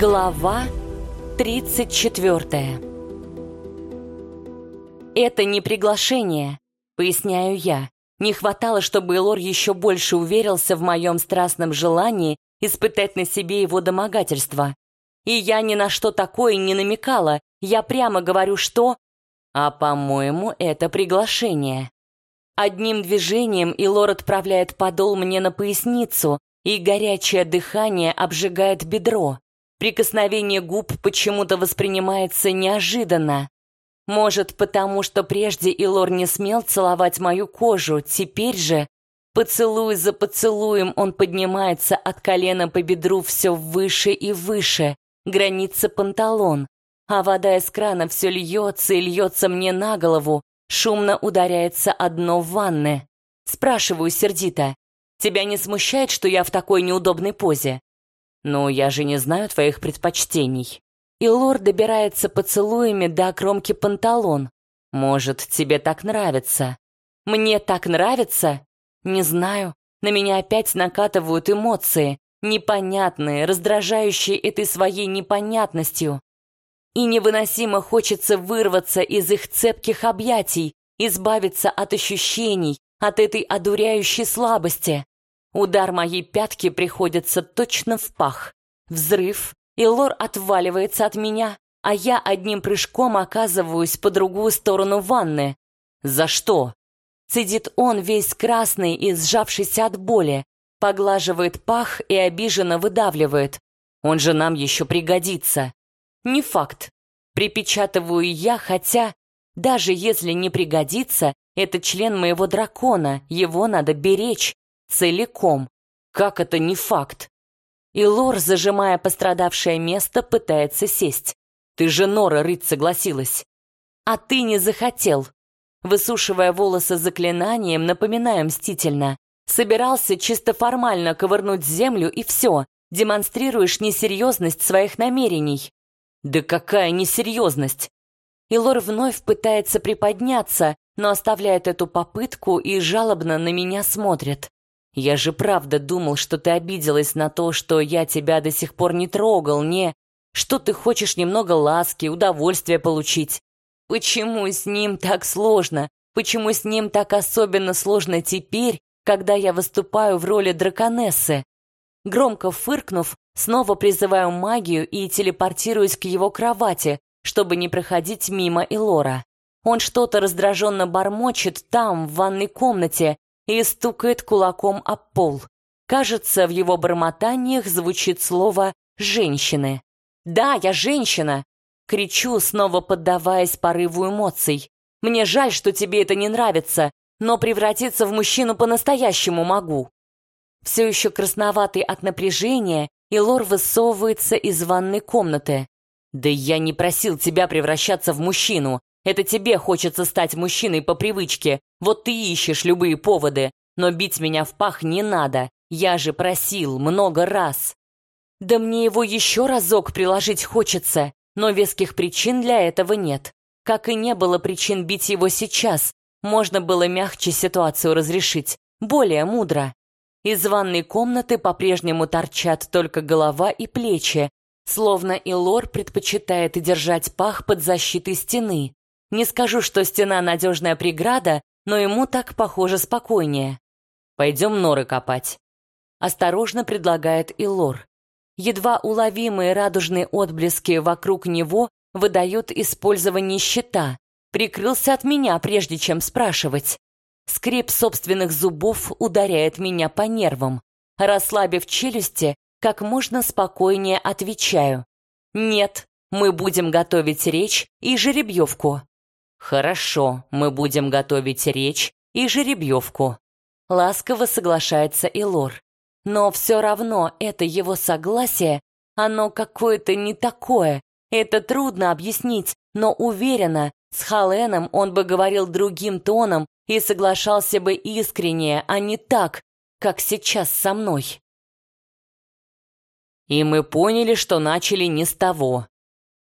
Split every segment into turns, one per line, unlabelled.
Глава 34 «Это не приглашение», — поясняю я. Не хватало, чтобы Элор еще больше уверился в моем страстном желании испытать на себе его домогательство. И я ни на что такое не намекала, я прямо говорю, что... А, по-моему, это приглашение. Одним движением Илор отправляет подол мне на поясницу, и горячее дыхание обжигает бедро. Прикосновение губ почему-то воспринимается неожиданно. Может, потому что прежде Илор не смел целовать мою кожу, теперь же, поцелуй за поцелуем, он поднимается от колена по бедру все выше и выше, граница панталон, а вода из крана все льется и льется мне на голову, шумно ударяется одно в ванны. Спрашиваю сердито, тебя не смущает, что я в такой неудобной позе? «Но я же не знаю твоих предпочтений». И лор добирается поцелуями до кромки панталон. «Может, тебе так нравится?» «Мне так нравится?» «Не знаю. На меня опять накатывают эмоции, непонятные, раздражающие этой своей непонятностью. И невыносимо хочется вырваться из их цепких объятий, избавиться от ощущений, от этой одуряющей слабости. Удар моей пятки приходится точно в пах. Взрыв, и лор отваливается от меня, а я одним прыжком оказываюсь по другую сторону ванны. «За что?» Цедит он весь красный и сжавшийся от боли, поглаживает пах и обиженно выдавливает. «Он же нам еще пригодится». «Не факт». Припечатываю я, хотя, даже если не пригодится, это член моего дракона, его надо беречь, Целиком. Как это не факт? И Лор, зажимая пострадавшее место, пытается сесть. Ты же Нора рыть согласилась. А ты не захотел. Высушивая волосы заклинанием, напоминаю мстительно. Собирался чисто формально ковырнуть землю и все. Демонстрируешь несерьезность своих намерений. Да какая несерьезность? И Лор вновь пытается приподняться, но оставляет эту попытку и жалобно на меня смотрит. Я же правда думал, что ты обиделась на то, что я тебя до сих пор не трогал, не... Что ты хочешь немного ласки, удовольствия получить. Почему с ним так сложно? Почему с ним так особенно сложно теперь, когда я выступаю в роли драконессы? Громко фыркнув, снова призываю магию и телепортируюсь к его кровати, чтобы не проходить мимо Илора. Он что-то раздраженно бормочет там, в ванной комнате, и стукает кулаком об пол. Кажется, в его бормотаниях звучит слово «женщины». «Да, я женщина!» Кричу, снова поддаваясь порыву эмоций. «Мне жаль, что тебе это не нравится, но превратиться в мужчину по-настоящему могу». Все еще красноватый от напряжения, и Лор высовывается из ванной комнаты. «Да я не просил тебя превращаться в мужчину. Это тебе хочется стать мужчиной по привычке. Вот ты ищешь любые поводы. Но бить меня в пах не надо. Я же просил много раз. Да мне его еще разок приложить хочется, но веских причин для этого нет. Как и не было причин бить его сейчас. Можно было мягче ситуацию разрешить, более мудро. Из ванной комнаты по-прежнему торчат только голова и плечи, словно Илор предпочитает держать пах под защитой стены. Не скажу, что стена надежная преграда, но ему так, похоже, спокойнее. «Пойдем норы копать», — осторожно предлагает Илор. Едва уловимые радужные отблески вокруг него выдают использование щита. Прикрылся от меня, прежде чем спрашивать. Скрип собственных зубов ударяет меня по нервам. Расслабив челюсти, как можно спокойнее отвечаю. «Нет, мы будем готовить речь и жеребьевку». «Хорошо, мы будем готовить речь и жеребьевку». Ласково соглашается Илор. Но все равно это его согласие, оно какое-то не такое. Это трудно объяснить, но уверена, с Халеном он бы говорил другим тоном и соглашался бы искренне, а не так, как сейчас со мной. И мы поняли, что начали не с того.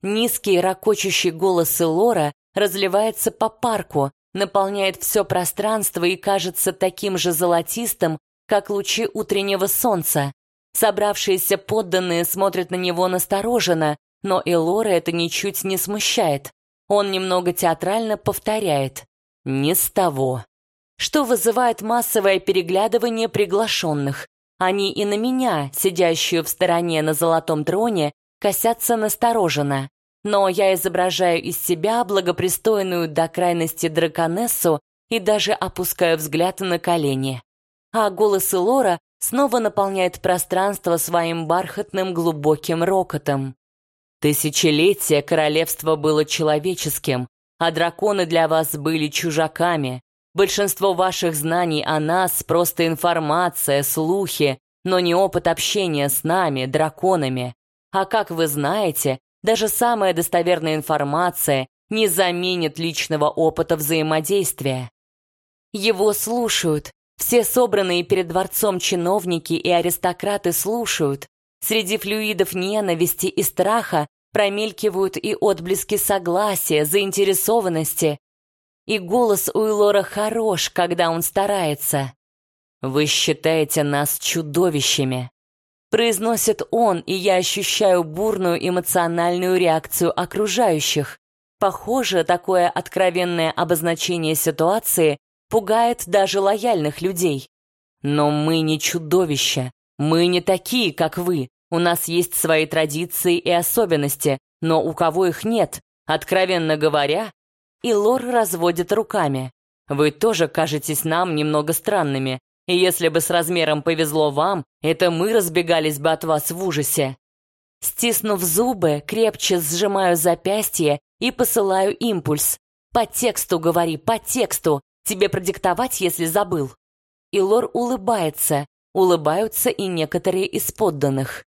Низкий ракочущий голос Лора разливается по парку, наполняет все пространство и кажется таким же золотистым, как лучи утреннего солнца. Собравшиеся подданные смотрят на него настороженно, но Элора это ничуть не смущает. Он немного театрально повторяет «не с того», что вызывает массовое переглядывание приглашенных. Они и на меня, сидящую в стороне на золотом троне, косятся настороженно. Но я изображаю из себя благопристойную до крайности драконессу и даже опускаю взгляд на колени. А голос Лора снова наполняет пространство своим бархатным глубоким рокотом. Тысячелетия королевство было человеческим, а драконы для вас были чужаками. Большинство ваших знаний о нас — просто информация, слухи, но не опыт общения с нами, драконами. А как вы знаете, даже самая достоверная информация не заменит личного опыта взаимодействия. Его слушают. Все собранные перед дворцом чиновники и аристократы слушают. Среди флюидов ненависти и страха промелькивают и отблески согласия, заинтересованности. И голос у Илора хорош, когда он старается. «Вы считаете нас чудовищами», Произносит он, и я ощущаю бурную эмоциональную реакцию окружающих. Похоже, такое откровенное обозначение ситуации пугает даже лояльных людей. Но мы не чудовища. Мы не такие, как вы. У нас есть свои традиции и особенности, но у кого их нет, откровенно говоря, и Лор разводит руками. Вы тоже кажетесь нам немного странными, и если бы с размером повезло вам, это мы разбегались бы от вас в ужасе. Стиснув зубы, крепче сжимаю запястье и посылаю импульс. По тексту говори, по тексту. Тебе продиктовать, если забыл. И Лор улыбается. Улыбаются и некоторые из подданных.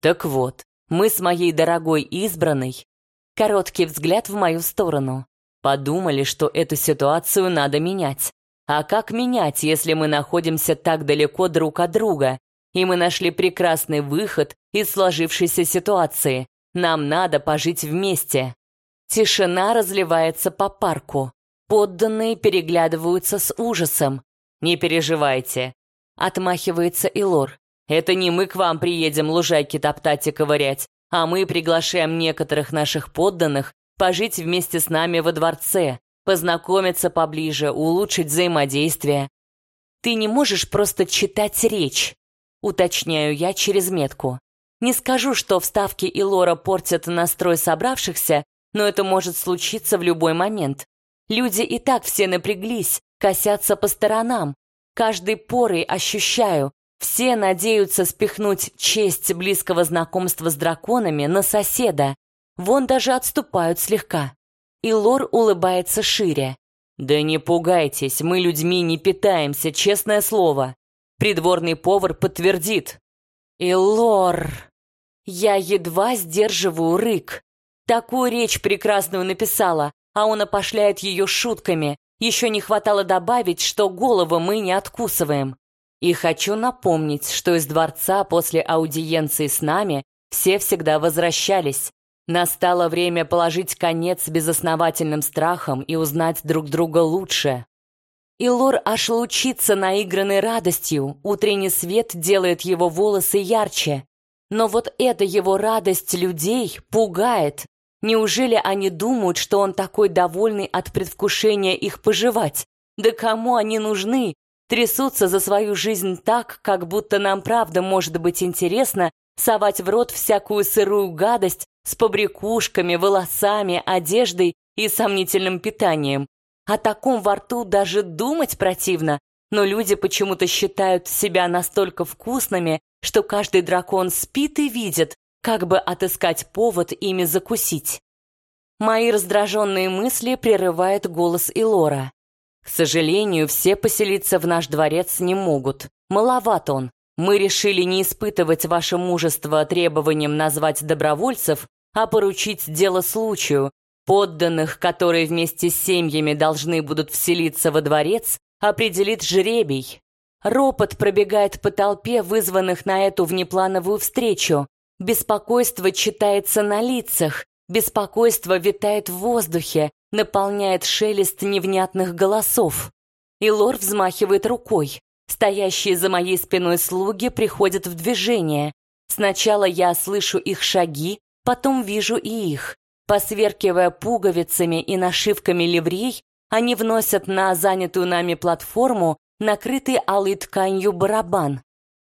Так вот, мы с моей дорогой избранной. Короткий взгляд в мою сторону. Подумали, что эту ситуацию надо менять. А как менять, если мы находимся так далеко друг от друга? И мы нашли прекрасный выход из сложившейся ситуации. Нам надо пожить вместе. Тишина разливается по парку. Подданные переглядываются с ужасом. «Не переживайте», — отмахивается Илор. «Это не мы к вам приедем лужайки топтать и ковырять, а мы приглашаем некоторых наших подданных пожить вместе с нами во дворце познакомиться поближе, улучшить взаимодействие. Ты не можешь просто читать речь, уточняю я через метку. Не скажу, что вставки и лора портят настрой собравшихся, но это может случиться в любой момент. Люди и так все напряглись, косятся по сторонам. Каждой порой ощущаю, все надеются спихнуть честь близкого знакомства с драконами на соседа. Вон даже отступают слегка и Лор улыбается шире. «Да не пугайтесь, мы людьми не питаемся, честное слово. Придворный повар подтвердит». И Лор... Я едва сдерживаю рык. Такую речь прекрасную написала, а он опошляет ее шутками. Еще не хватало добавить, что голову мы не откусываем. И хочу напомнить, что из дворца после аудиенции с нами все всегда возвращались. Настало время положить конец безосновательным страхам и узнать друг друга лучше. Илор аж лучится наигранной радостью, утренний свет делает его волосы ярче. Но вот эта его радость людей пугает. Неужели они думают, что он такой довольный от предвкушения их пожевать? Да кому они нужны? Трясутся за свою жизнь так, как будто нам правда может быть интересно совать в рот всякую сырую гадость с побрякушками, волосами, одеждой и сомнительным питанием. О таком во рту даже думать противно, но люди почему-то считают себя настолько вкусными, что каждый дракон спит и видит, как бы отыскать повод ими закусить. Мои раздраженные мысли прерывает голос Илора. К сожалению, все поселиться в наш дворец не могут. Маловат он. Мы решили не испытывать ваше мужество требованием назвать добровольцев, а поручить дело случаю. Подданных, которые вместе с семьями должны будут вселиться во дворец, определит жребий. Ропот пробегает по толпе, вызванных на эту внеплановую встречу. Беспокойство читается на лицах, беспокойство витает в воздухе, наполняет шелест невнятных голосов. И Лор взмахивает рукой. Стоящие за моей спиной слуги приходят в движение. Сначала я слышу их шаги, потом вижу и их. Посверкивая пуговицами и нашивками ливрей, они вносят на занятую нами платформу накрытый алой тканью барабан.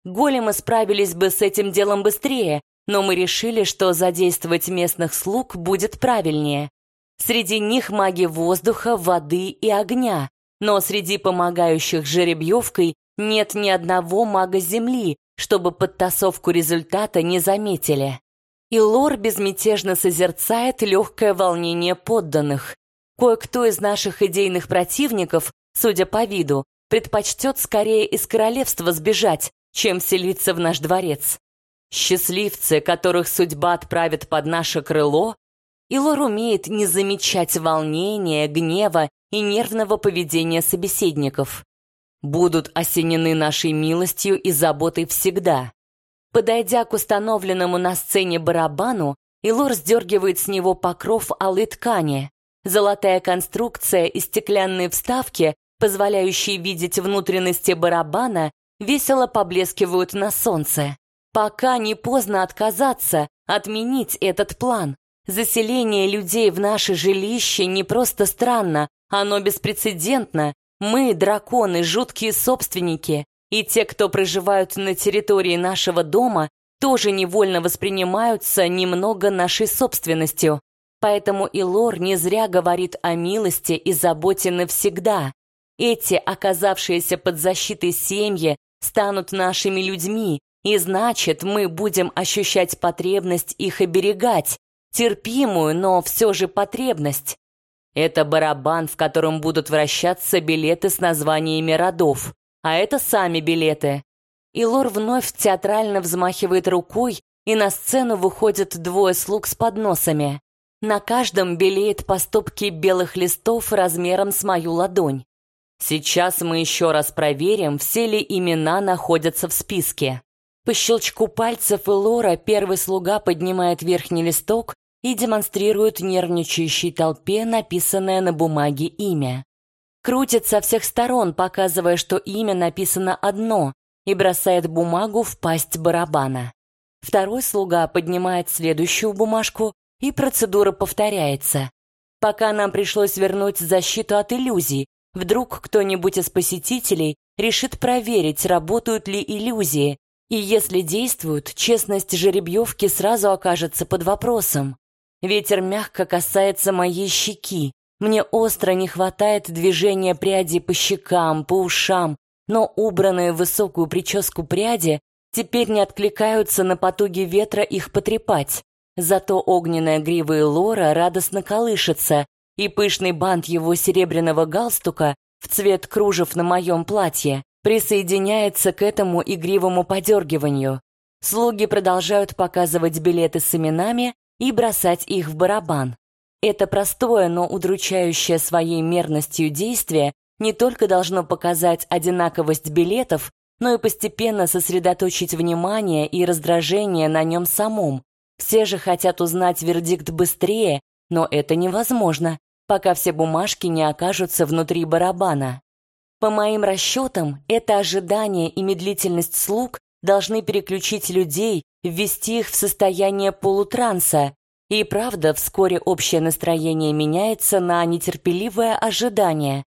Големы справились бы с этим делом быстрее, но мы решили, что задействовать местных слуг будет правильнее. Среди них маги воздуха, воды и огня, но среди помогающих жеребьевкой нет ни одного мага земли, чтобы подтасовку результата не заметили. И Лор безмятежно созерцает легкое волнение подданных. Кое-кто из наших идейных противников, судя по виду, предпочтет скорее из королевства сбежать, чем селиться в наш дворец. Счастливцы, которых судьба отправит под наше крыло, Илор умеет не замечать волнения, гнева и нервного поведения собеседников. Будут осенены нашей милостью и заботой всегда. Подойдя к установленному на сцене барабану, Илор сдергивает с него покров алой ткани. Золотая конструкция и стеклянные вставки, позволяющие видеть внутренности барабана, весело поблескивают на солнце. Пока не поздно отказаться, отменить этот план. Заселение людей в наше жилище не просто странно, оно беспрецедентно. Мы, драконы, жуткие собственники, и те, кто проживают на территории нашего дома, тоже невольно воспринимаются немного нашей собственностью. Поэтому и Лор не зря говорит о милости и заботе навсегда. Эти, оказавшиеся под защитой семьи, станут нашими людьми, и значит, мы будем ощущать потребность их оберегать, терпимую, но все же потребность. Это барабан, в котором будут вращаться билеты с названиями родов, а это сами билеты. И Лор вновь театрально взмахивает рукой, и на сцену выходят двое слуг с подносами. На каждом белеет по стопке белых листов размером с мою ладонь. Сейчас мы еще раз проверим, все ли имена находятся в списке. По щелчку пальцев Элора первый слуга поднимает верхний листок и демонстрирует нервничающей толпе написанное на бумаге имя. Крутит со всех сторон, показывая, что имя написано одно, и бросает бумагу в пасть барабана. Второй слуга поднимает следующую бумажку, и процедура повторяется. Пока нам пришлось вернуть защиту от иллюзий, Вдруг кто-нибудь из посетителей решит проверить, работают ли иллюзии, и если действуют, честность жеребьевки сразу окажется под вопросом. Ветер мягко касается моей щеки. Мне остро не хватает движения пряди по щекам, по ушам, но убранные в высокую прическу пряди теперь не откликаются на потуги ветра их потрепать. Зато огненная грива Лора радостно колышется, и пышный бант его серебряного галстука в цвет кружев на моем платье присоединяется к этому игривому подергиванию. Слуги продолжают показывать билеты с именами и бросать их в барабан. Это простое, но удручающее своей мерностью действие не только должно показать одинаковость билетов, но и постепенно сосредоточить внимание и раздражение на нем самом. Все же хотят узнать вердикт быстрее, но это невозможно пока все бумажки не окажутся внутри барабана. По моим расчетам, это ожидание и медлительность слуг должны переключить людей, ввести их в состояние полутранса. И правда, вскоре общее настроение меняется на нетерпеливое ожидание.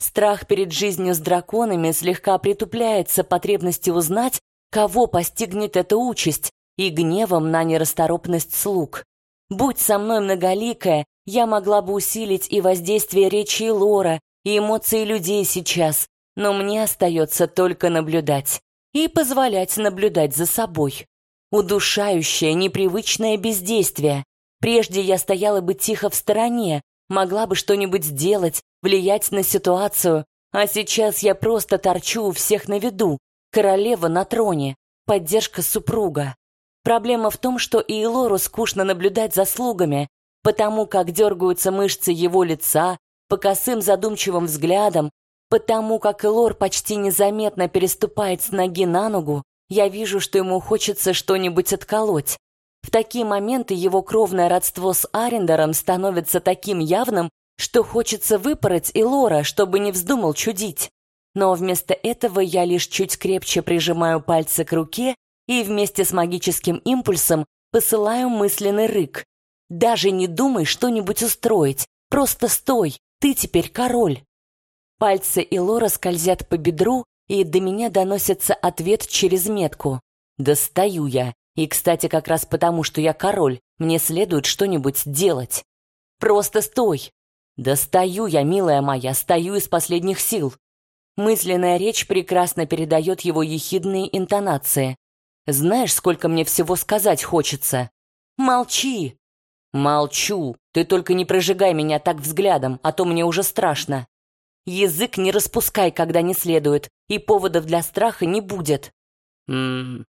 Страх перед жизнью с драконами слегка притупляется потребностью узнать, кого постигнет эта участь, и гневом на нерасторопность слуг. Будь со мной многоликая, я могла бы усилить и воздействие речи Лора, и эмоции людей сейчас, но мне остается только наблюдать. И позволять наблюдать за собой. Удушающее, непривычное бездействие. Прежде я стояла бы тихо в стороне, могла бы что-нибудь сделать, влиять на ситуацию, а сейчас я просто торчу у всех на виду, королева на троне, поддержка супруга. Проблема в том, что и Лору скучно наблюдать за слугами, потому как дергаются мышцы его лица, по косым задумчивым взглядам, потому как Элор почти незаметно переступает с ноги на ногу, я вижу, что ему хочется что-нибудь отколоть. В такие моменты его кровное родство с Арендером становится таким явным, что хочется выпороть Элора, чтобы не вздумал чудить. но вместо этого я лишь чуть крепче прижимаю пальцы к руке и вместе с магическим импульсом посылаю мысленный рык. «Даже не думай что-нибудь устроить, просто стой, ты теперь король». Пальцы Илора скользят по бедру, и до меня доносится ответ через метку. «Достаю я, и, кстати, как раз потому, что я король, мне следует что-нибудь делать. Просто стой!» «Достаю я, милая моя, стою из последних сил!» Мысленная речь прекрасно передает его ехидные интонации. Знаешь, сколько мне всего сказать хочется? Молчи. Молчу. Ты только не прожигай меня так взглядом, а то мне уже страшно. Язык не распускай, когда не следует, и поводов для страха не будет. Ммм.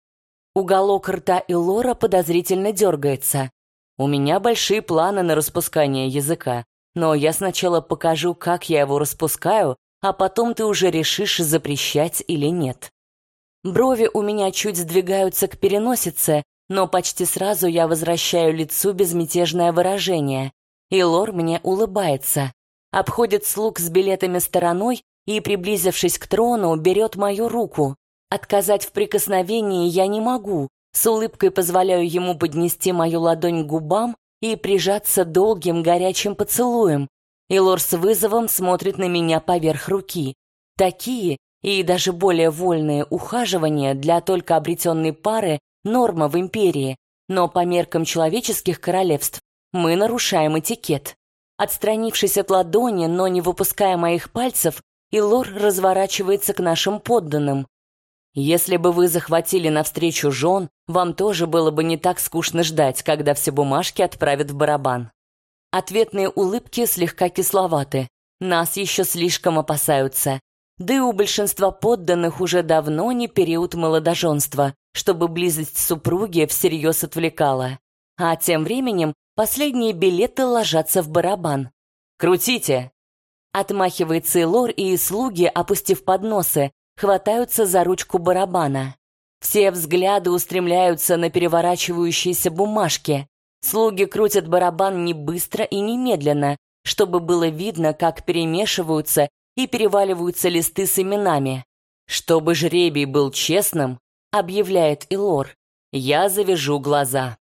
Уголок рта Илора подозрительно дергается. У меня большие планы на распускание языка, но я сначала покажу, как я его распускаю, а потом ты уже решишь, запрещать или нет. Брови у меня чуть сдвигаются к переносице, но почти сразу я возвращаю лицу безмятежное выражение. И Лор мне улыбается, обходит слуг с билетами стороной и, приблизившись к трону, берет мою руку. Отказать в прикосновении я не могу, с улыбкой позволяю ему поднести мою ладонь к губам и прижаться долгим горячим поцелуем. И Лор с вызовом смотрит на меня поверх руки. Такие, и даже более вольные ухаживания для только обретенной пары – норма в империи, но по меркам человеческих королевств мы нарушаем этикет. Отстранившись от ладони, но не выпуская моих пальцев, Илор разворачивается к нашим подданным. Если бы вы захватили навстречу жен, вам тоже было бы не так скучно ждать, когда все бумажки отправят в барабан. Ответные улыбки слегка кисловаты. Нас еще слишком опасаются. Да и у большинства подданных уже давно не период молодоженства, чтобы близость супруги всерьез отвлекала. А тем временем последние билеты ложатся в барабан. «Крутите!» Отмахивается Лор, и слуги, опустив подносы, хватаются за ручку барабана. Все взгляды устремляются на переворачивающиеся бумажки. Слуги крутят барабан не быстро и не медленно, чтобы было видно, как перемешиваются и переваливаются листы с именами. Чтобы жребий был честным, объявляет Илор, я завяжу глаза.